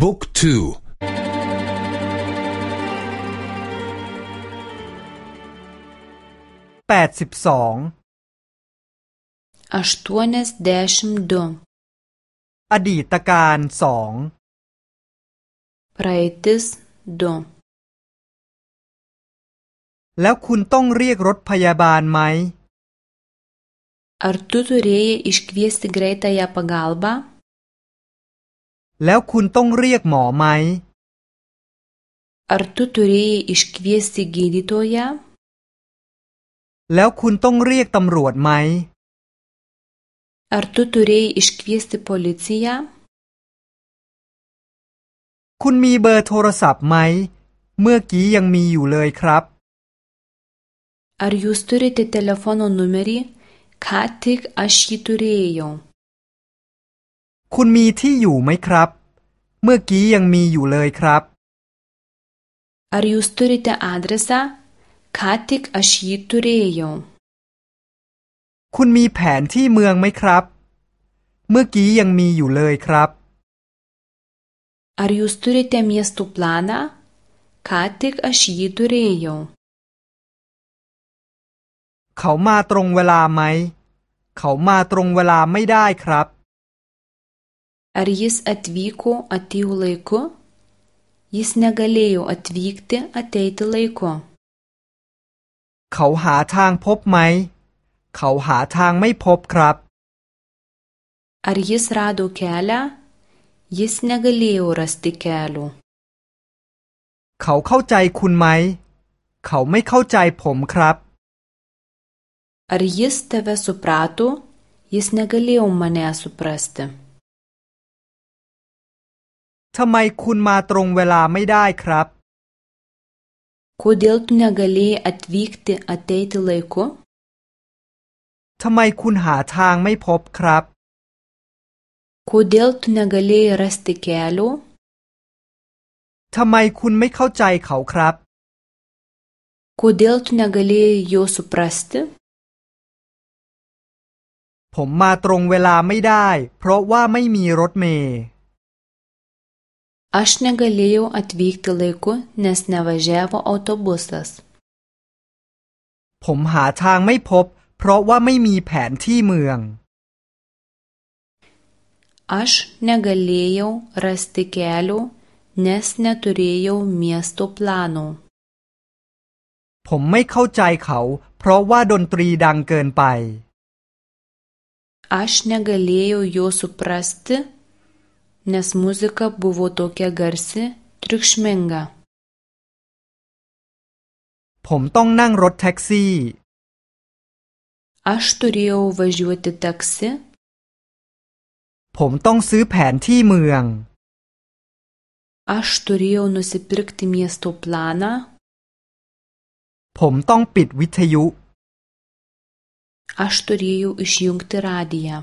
บุ๊กทูแปดสิบสองอชตัวนสเดชมดงอดีตการสองไพรตสดงแล้วคุณต้องเรียกรถพยาบาลไหมอ r ร u ต u r ė j a i i š k v ว e s t i g r e i t าป ą p าลบาแล้วคุณต้องเรียกหมอไหมอาร์ตูตูรีอิชควีสติกีดิโตยาแล้วคุณต้องเรียกตำรวจไหมอาร์ตูตูรีอิชควีสติโพลิซียาคุณมีเบอร์โทรศัพท์ไหม เมื่อกี้ยังมีอยู่เลยครับอาริยูสตูริตเทลโฟโนนูเมรีคาติกอาชิตูเรียอคุณมีที่อยู่ไหมครับ เมื่อกี้ยังมีอยู่เลยครับ Ar jūs turite adresą? Ką tik aš j ช t ตูเรย u คุณมีแผนที่เมืองไหมครับ เมื่อกี้ยังมีอยู่เลยครับ Ar jūs turite miestų planą? า ą า i k aš jį turėjau. เขามาตรงเวลาไหม เขามาตรงเวลาไม่ได้ครับ Ar jis atvyko atėjo laiku? Jis negalėjo atvykti ateiti laiku. เขาหาทางพบไหมเขาหาทางไม่พบครับ Ar jis rado kelią? Jis negalėjo rasti kelių. เขาเข้าใจคุณไหมเขาไม่เข้าใจผมครับ Ar jis tave suprato? Jis negalėjo mane suprasti. ทำไมคุณมาตรงเวลาไม่ได้ครับคุณเดลตุน g ก l ė j a อดวิก k t อ a ตเตเล l a ทำไมคุณหาทางไม่พบครับคุณเดลตุน g ก l ė j a รัสติ i k e l ทำไมคุณไม่เข้าใจเขาครับคุณเดลตุน g ก l ė j a โยสุปรัสต์ผมมาตรงเวลาไม่ได้เพราะว่าไม่มีรถเมล์ aš negalėjau atvykti laiku, nes nevažiavo autobusas. ผมหาทางไม่พบเพราะว่าไม่มีแผนที่เมือง Aš negalėjau rasti kelių, nes neturėjau miesto plano. ผมไม่เข้าใจเขาเพราะว่าดนตรีดังเกินไป Aš negalėjau jo suprasti, nes muzika buvo tokia garsi, triukšminga. ผมต้องนั่งรถแท็กซี่ Aš turėjau važiuoti taksi. ผมต้องซื้อแผนที่เมือง Aš turėjau nusipirkti miesto planą. ผมต้องปิดวิทยุ Aš turėjau išjungti radiją.